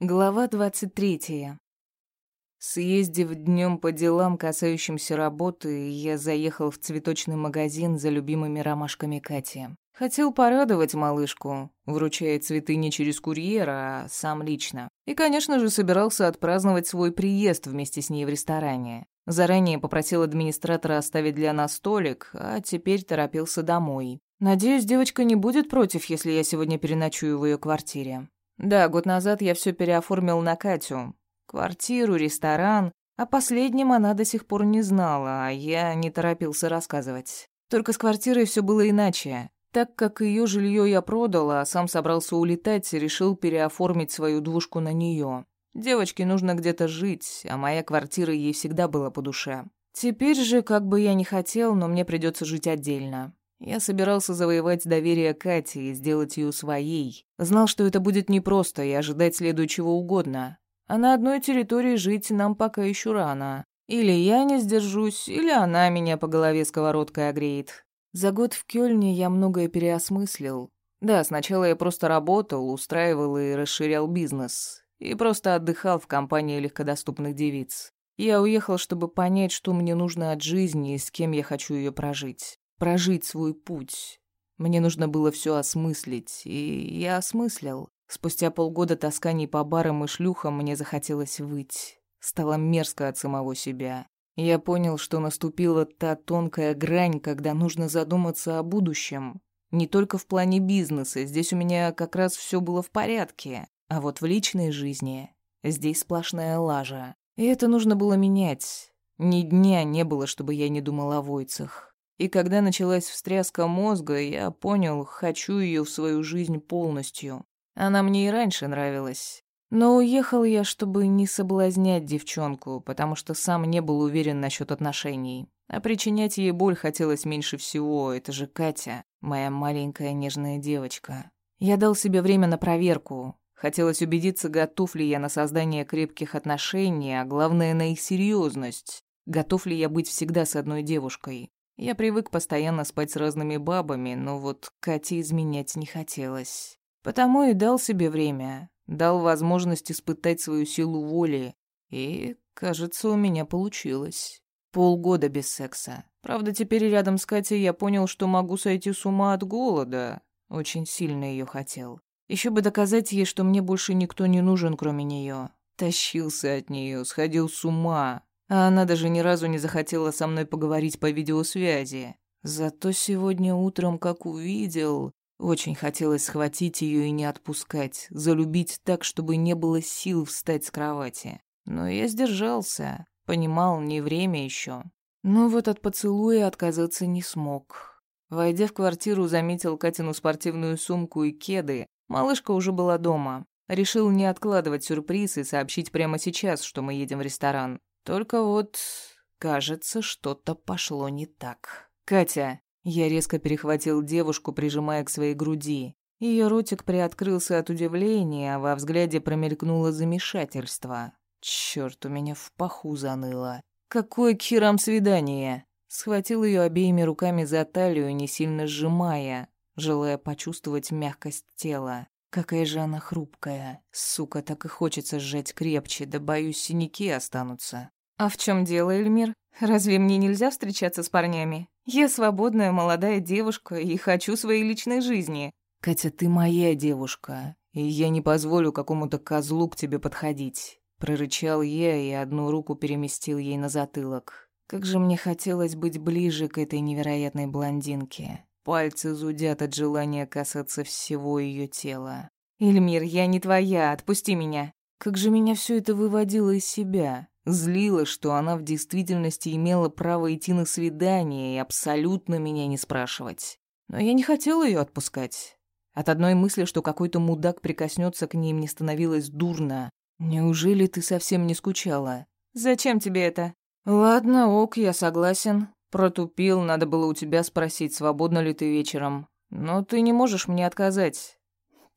Глава 23. Съездив днем по делам, касающимся работы, я заехал в цветочный магазин за любимыми ромашками Кати. Хотел порадовать малышку, вручая цветы не через курьера, а сам лично. И, конечно же, собирался отпраздновать свой приезд вместе с ней в ресторане. Заранее попросил администратора оставить для нас столик, а теперь торопился домой. Надеюсь, девочка не будет против, если я сегодня переночую в ее квартире. Да, год назад я все переоформил на Катю. Квартиру, ресторан. О последнем она до сих пор не знала, а я не торопился рассказывать. Только с квартирой все было иначе. Так как ее жилье я продал, а сам собрался улетать, решил переоформить свою двушку на нее. Девочке нужно где-то жить, а моя квартира ей всегда была по душе. Теперь же, как бы я ни хотел, но мне придется жить отдельно. Я собирался завоевать доверие Кати и сделать ее своей. Знал, что это будет непросто и ожидать следует чего угодно. А на одной территории жить нам пока еще рано. Или я не сдержусь, или она меня по голове сковородкой огреет. За год в Кёльне я многое переосмыслил. Да, сначала я просто работал, устраивал и расширял бизнес. И просто отдыхал в компании легкодоступных девиц. Я уехал, чтобы понять, что мне нужно от жизни и с кем я хочу ее прожить прожить свой путь. Мне нужно было все осмыслить, и я осмыслил. Спустя полгода тосканий по барам и шлюхам мне захотелось выть. Стало мерзко от самого себя. Я понял, что наступила та тонкая грань, когда нужно задуматься о будущем. Не только в плане бизнеса, здесь у меня как раз все было в порядке. А вот в личной жизни здесь сплошная лажа. И это нужно было менять. Ни дня не было, чтобы я не думал о войцах. И когда началась встряска мозга, я понял, хочу ее в свою жизнь полностью. Она мне и раньше нравилась. Но уехал я, чтобы не соблазнять девчонку, потому что сам не был уверен насчет отношений. А причинять ей боль хотелось меньше всего, это же Катя, моя маленькая нежная девочка. Я дал себе время на проверку. Хотелось убедиться, готов ли я на создание крепких отношений, а главное, на их серьезность. Готов ли я быть всегда с одной девушкой. Я привык постоянно спать с разными бабами, но вот Кате изменять не хотелось. Потому и дал себе время, дал возможность испытать свою силу воли. И, кажется, у меня получилось. Полгода без секса. Правда, теперь рядом с Катей я понял, что могу сойти с ума от голода. Очень сильно ее хотел. Еще бы доказать ей, что мне больше никто не нужен, кроме нее. Тащился от нее, сходил с ума, а она даже ни разу не захотела со мной поговорить по видеосвязи. Зато сегодня утром, как увидел, очень хотелось схватить ее и не отпускать, залюбить так, чтобы не было сил встать с кровати. Но я сдержался, понимал, не время еще. Но вот от поцелуя отказаться не смог. Войдя в квартиру, заметил Катину спортивную сумку и кеды. Малышка уже была дома. Решил не откладывать сюрприз и сообщить прямо сейчас, что мы едем в ресторан. Только вот, кажется, что-то пошло не так. «Катя!» Я резко перехватил девушку, прижимая к своей груди. Ее ротик приоткрылся от удивления, а во взгляде промелькнуло замешательство. Черт, у меня в паху заныло. «Какое к херам свидание?» Схватил ее обеими руками за талию, не сильно сжимая, желая почувствовать мягкость тела. Какая же она хрупкая. Сука, так и хочется сжать крепче, да боюсь, синяки останутся. «А в чем дело, Эльмир? Разве мне нельзя встречаться с парнями? Я свободная молодая девушка и хочу своей личной жизни». «Катя, ты моя девушка, и я не позволю какому-то козлу к тебе подходить». Прорычал я и одну руку переместил ей на затылок. Как же мне хотелось быть ближе к этой невероятной блондинке. Пальцы зудят от желания касаться всего ее тела. «Эльмир, я не твоя, отпусти меня». Как же меня все это выводило из себя. Злила, что она в действительности имела право идти на свидание и абсолютно меня не спрашивать. Но я не хотела ее отпускать. От одной мысли, что какой-то мудак прикоснется к ней, мне становилось дурно. Неужели ты совсем не скучала? Зачем тебе это? Ладно, ок, я согласен. Протупил, надо было у тебя спросить, свободно ли ты вечером. Но ты не можешь мне отказать.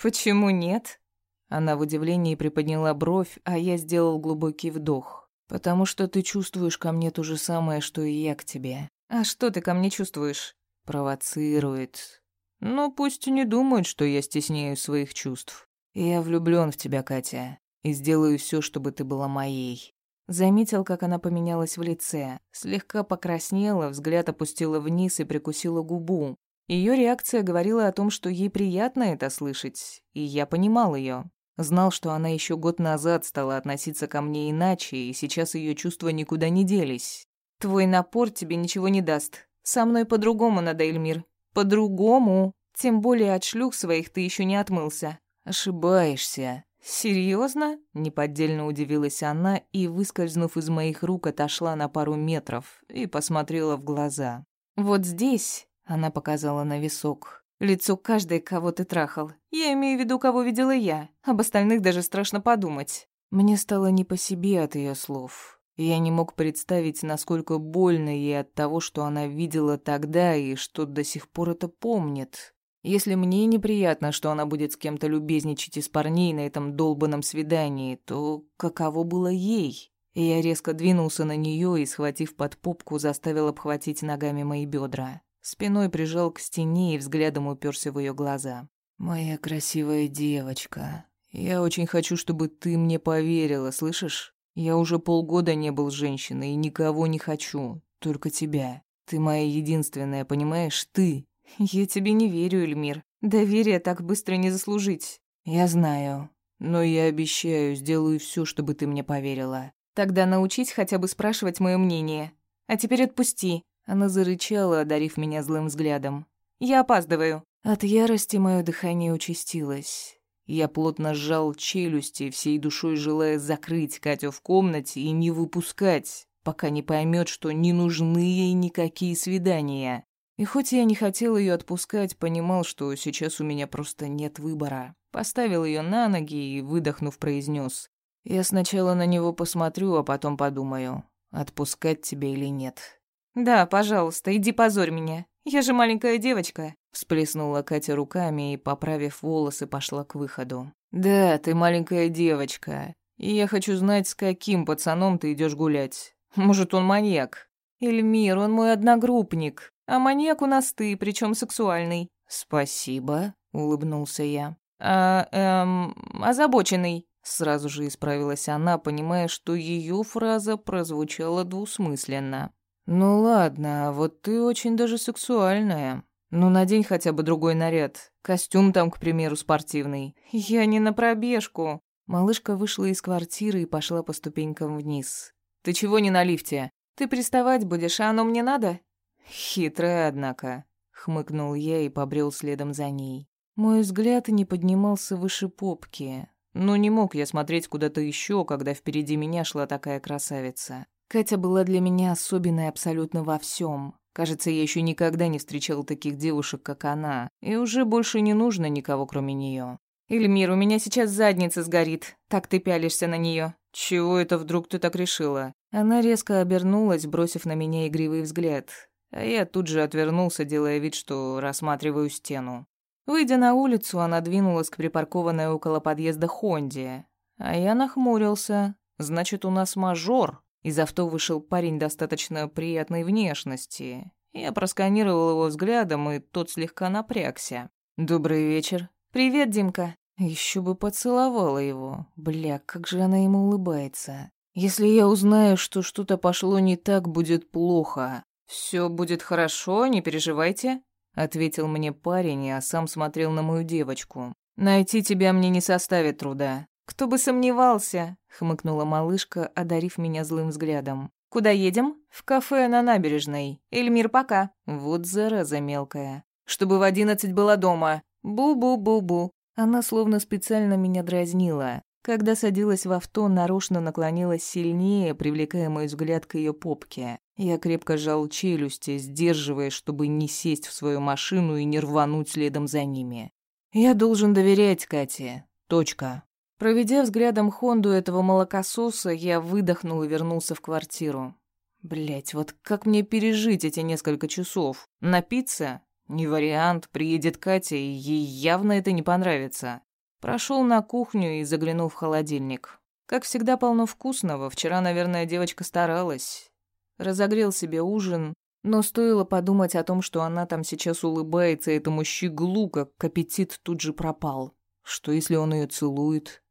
Почему нет? Она в удивлении приподняла бровь, а я сделал глубокий вдох. «Потому что ты чувствуешь ко мне то же самое, что и я к тебе». «А что ты ко мне чувствуешь?» «Провоцирует. Но пусть не думают, что я стесняю своих чувств. Я влюблён в тебя, Катя. и сделаю все, чтобы ты была моей». Заметил, как она поменялась в лице. Слегка покраснела, взгляд опустила вниз и прикусила губу. Ее реакция говорила о том, что ей приятно это слышать, и я понимал ее. Знал, что она еще год назад стала относиться ко мне иначе, и сейчас ее чувства никуда не делись. «Твой напор тебе ничего не даст. Со мной по-другому надо, Эльмир. По-другому. Тем более от шлюх своих ты еще не отмылся». «Ошибаешься», «Серьезно?» — неподдельно удивилась она и, выскользнув из моих рук, отошла на пару метров и посмотрела в глаза. «Вот здесь», — она показала на висок, — «лицо каждой, кого ты трахал. Я имею в виду, кого видела я. Об остальных даже страшно подумать». Мне стало не по себе от ее слов. Я не мог представить, насколько больно ей от того, что она видела тогда и что до сих пор это помнит. Если мне неприятно, что она будет с кем-то любезничать из парней на этом долбанном свидании, то каково было ей? Я резко двинулся на нее и, схватив под попку, заставил обхватить ногами мои бедра. Спиной прижал к стене и взглядом уперся в ее глаза. «Моя красивая девочка, я очень хочу, чтобы ты мне поверила, слышишь? Я уже полгода не был женщиной и никого не хочу, только тебя. Ты моя единственная, понимаешь? Ты. «Я тебе не верю, Эльмир. Доверие так быстро не заслужить». «Я знаю. Но я обещаю, сделаю все, чтобы ты мне поверила». «Тогда научись хотя бы спрашивать мое мнение. А теперь отпусти». Она зарычала, одарив меня злым взглядом. «Я опаздываю». От ярости мое дыхание участилось. Я плотно сжал челюсти, всей душой желая закрыть Катю в комнате и не выпускать, пока не поймет, что не нужны ей никакие свидания. И хоть я не хотел ее отпускать, понимал, что сейчас у меня просто нет выбора. Поставил ее на ноги и, выдохнув, произнес: «Я сначала на него посмотрю, а потом подумаю, отпускать тебя или нет». «Да, пожалуйста, иди позорь меня. Я же маленькая девочка», — всплеснула Катя руками и, поправив волосы, пошла к выходу. «Да, ты маленькая девочка, и я хочу знать, с каким пацаном ты идешь гулять. Может, он маньяк?» «Эльмир, он мой одногруппник», а маньяк у нас ты, причем сексуальный». «Спасибо», — улыбнулся я. «А, эм, озабоченный». Сразу же исправилась она, понимая, что ее фраза прозвучала двусмысленно. «Ну ладно, вот ты очень даже сексуальная. Ну, надень хотя бы другой наряд. Костюм там, к примеру, спортивный». «Я не на пробежку». Малышка вышла из квартиры и пошла по ступенькам вниз. «Ты чего не на лифте? Ты приставать будешь, а оно мне надо?» «Хитрая, однако», — хмыкнул я и побрел следом за ней. Мой взгляд не поднимался выше попки, но не мог я смотреть куда-то еще, когда впереди меня шла такая красавица. Катя была для меня особенной абсолютно во всем. Кажется, я еще никогда не встречал таких девушек, как она, и уже больше не нужно никого, кроме нее. «Эльмир, у меня сейчас задница сгорит. Так ты пялишься на нее. «Чего это вдруг ты так решила?» Она резко обернулась, бросив на меня игривый взгляд. А я тут же отвернулся, делая вид, что рассматриваю стену. Выйдя на улицу, она двинулась к припаркованной около подъезда Хонде. А я нахмурился. Значит, у нас мажор. Из авто вышел парень достаточно приятной внешности. Я просканировал его взглядом, и тот слегка напрягся. «Добрый вечер». «Привет, Димка». Еще бы поцеловала его. Бля, как же она ему улыбается. Если я узнаю, что что-то пошло не так, будет плохо. «Все будет хорошо, не переживайте», — ответил мне парень, а сам смотрел на мою девочку. «Найти тебя мне не составит труда». «Кто бы сомневался», — хмыкнула малышка, одарив меня злым взглядом. «Куда едем?» «В кафе на набережной. Эльмир, пока». Вот зараза мелкая. «Чтобы в одиннадцать была дома». «Бу-бу-бу-бу». Она словно специально меня дразнила. Когда садилась в авто, нарочно наклонилась сильнее, привлекая мой взгляд к ее попке. Я крепко сжал челюсти, сдерживая, чтобы не сесть в свою машину и не рвануть следом за ними. Я должен доверять Кате. Точка. Проведя взглядом Хонду этого молокососа, я выдохнул и вернулся в квартиру. Блять, вот как мне пережить эти несколько часов? Напиться? Не вариант, приедет Катя, и ей явно это не понравится. Прошел на кухню и заглянул в холодильник. Как всегда полно вкусного, вчера, наверное, девочка старалась. Разогрел себе ужин, но стоило подумать о том, что она там сейчас улыбается этому щеглу, как аппетит тут же пропал. Что если он ее целует?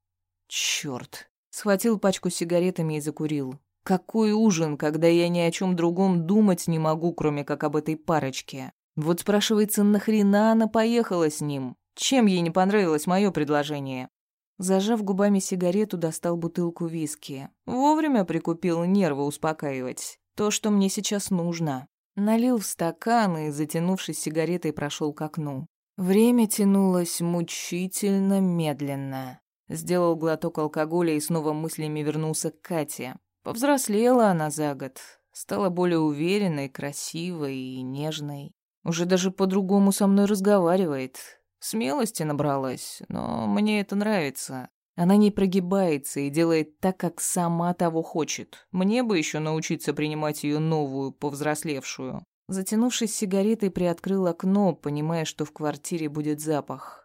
Чёрт. Схватил пачку сигаретами и закурил. Какой ужин, когда я ни о чем другом думать не могу, кроме как об этой парочке. Вот спрашивается, нахрена она поехала с ним? Чем ей не понравилось мое предложение? Зажав губами сигарету, достал бутылку виски. Вовремя прикупил нервы успокаивать. То, что мне сейчас нужно. Налил в стакан и, затянувшись сигаретой, прошел к окну. Время тянулось мучительно медленно. Сделал глоток алкоголя и снова мыслями вернулся к Кате. Повзрослела она за год. Стала более уверенной, красивой и нежной. Уже даже по-другому со мной разговаривает. Смелости набралась, но мне это нравится. Она не прогибается и делает так, как сама того хочет. Мне бы еще научиться принимать ее новую, повзрослевшую. Затянувшись сигаретой, приоткрыл окно, понимая, что в квартире будет запах.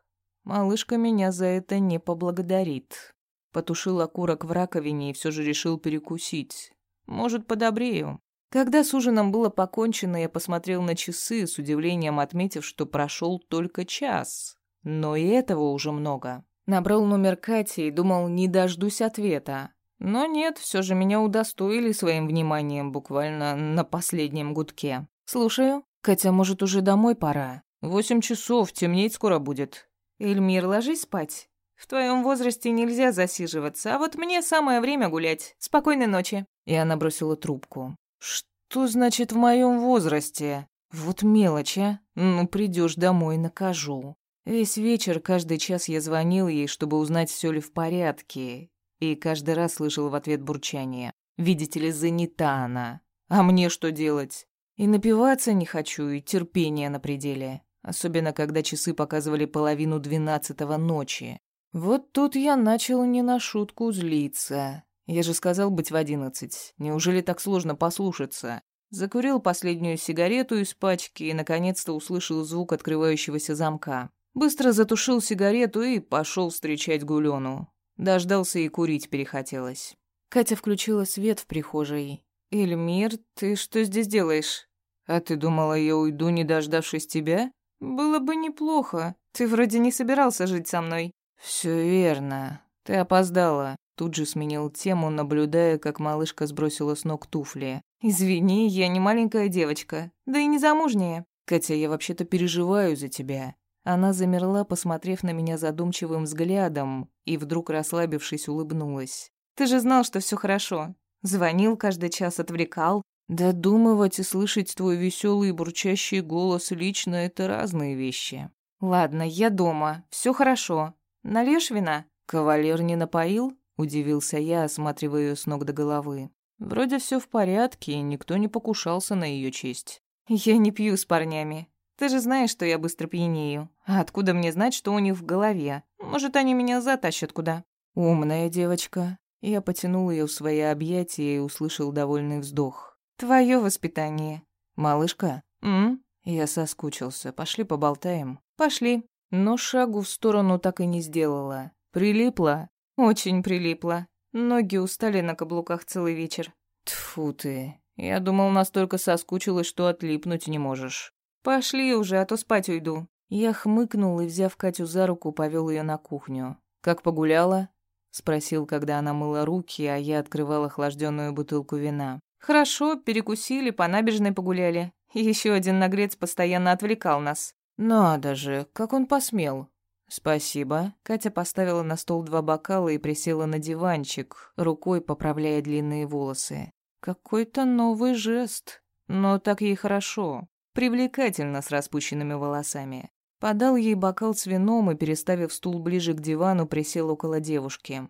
Малышка меня за это не поблагодарит. Потушил окурок в раковине и все же решил перекусить. Может, подобрею. Когда с ужином было покончено, я посмотрел на часы, с удивлением отметив, что прошел только час. Но и этого уже много. Набрал номер Кати и думал, не дождусь ответа. Но нет, все же меня удостоили своим вниманием буквально на последнем гудке. «Слушаю. Катя, может, уже домой пора? Восемь часов, темнеть скоро будет». «Эльмир, ложись спать. В твоем возрасте нельзя засиживаться, а вот мне самое время гулять. Спокойной ночи». И она бросила трубку. «Что значит в моем возрасте? Вот мелочь, а? Ну, придешь домой, накажу». Весь вечер, каждый час я звонил ей, чтобы узнать, все ли в порядке, и каждый раз слышал в ответ бурчание. «Видите ли, занята она. А мне что делать? И напиваться не хочу, и терпение на пределе. Особенно, когда часы показывали половину двенадцатого ночи. Вот тут я начал не на шутку злиться. Я же сказал быть в одиннадцать. Неужели так сложно послушаться? Закурил последнюю сигарету из пачки и, наконец-то, услышал звук открывающегося замка. Быстро затушил сигарету и пошел встречать Гулену. Дождался и курить перехотелось. Катя включила свет в прихожей. «Эльмир, ты что здесь делаешь? А ты думала, я уйду, не дождавшись тебя? Было бы неплохо. Ты вроде не собирался жить со мной». «Все верно. Ты опоздала». Тут же сменил тему, наблюдая, как малышка сбросила с ног туфли. «Извини, я не маленькая девочка. Да и не замужняя. Катя, я вообще-то переживаю за тебя». Она замерла, посмотрев на меня задумчивым взглядом, и вдруг, расслабившись, улыбнулась. «Ты же знал, что все хорошо. Звонил каждый час, отвлекал. Додумывать и слышать твой веселый и бурчащий голос лично — это разные вещи. Ладно, я дома, все хорошо. Нальешь вина? Кавалер не напоил? Удивился я, осматривая ее с ног до головы. Вроде все в порядке, и никто не покушался на ее честь. Я не пью с парнями. Ты же знаешь, что я быстро пьянею. А откуда мне знать, что у них в голове? Может, они меня затащат куда? Умная девочка. Я потянул ее в свои объятия и услышал довольный вздох. Твое воспитание. Малышка? М? Я соскучился. Пошли поболтаем. Пошли. Но шагу в сторону так и не сделала. Прилипла? Очень прилипла. Ноги устали на каблуках целый вечер. Тфу ты. Я думал, настолько соскучилась, что отлипнуть не можешь. Пошли уже, а то спать уйду. Я хмыкнул и, взяв Катю за руку, повел ее на кухню. Как погуляла? спросил, когда она мыла руки, а я открывала охлажденную бутылку вина. Хорошо, перекусили, по набережной погуляли. Еще один нагрец постоянно отвлекал нас. «Надо же, как он посмел!» «Спасибо». Катя поставила на стол два бокала и присела на диванчик, рукой поправляя длинные волосы. Какой-то новый жест. Но так ей хорошо. Привлекательно с распущенными волосами. Подал ей бокал с вином и, переставив стул ближе к дивану, присел около девушки.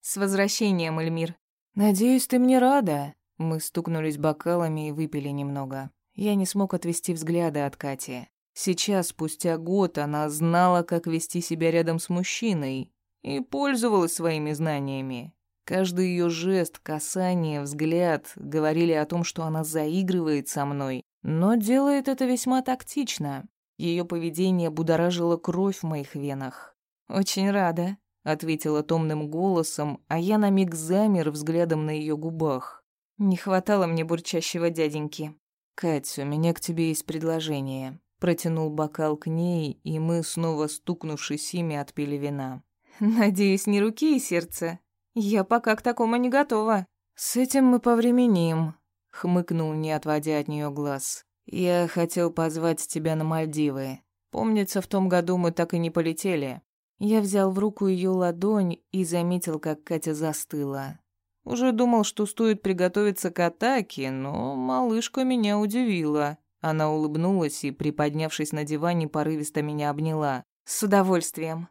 «С возвращением, Эльмир!» «Надеюсь, ты мне рада?» Мы стукнулись бокалами и выпили немного. Я не смог отвести взгляда от Кати. Сейчас, спустя год, она знала, как вести себя рядом с мужчиной и пользовалась своими знаниями. Каждый ее жест, касание, взгляд говорили о том, что она заигрывает со мной, но делает это весьма тактично. Ее поведение будоражило кровь в моих венах. «Очень рада», — ответила томным голосом, а я на миг замер взглядом на ее губах. Не хватало мне бурчащего дяденьки. «Кать, у меня к тебе есть предложение», Протянул бокал к ней, и мы, снова стукнувшись ими, отпили вина. Надеюсь, не руки и сердце. Я пока к такому не готова. С этим мы повременим, хмыкнул, не отводя от нее глаз. Я хотел позвать тебя на Мальдивы. Помнится, в том году мы так и не полетели. Я взял в руку ее ладонь и заметил, как Катя застыла. Уже думал, что стоит приготовиться к атаке, но малышка меня удивила. Она улыбнулась и, приподнявшись на диване, порывисто меня обняла. «С удовольствием.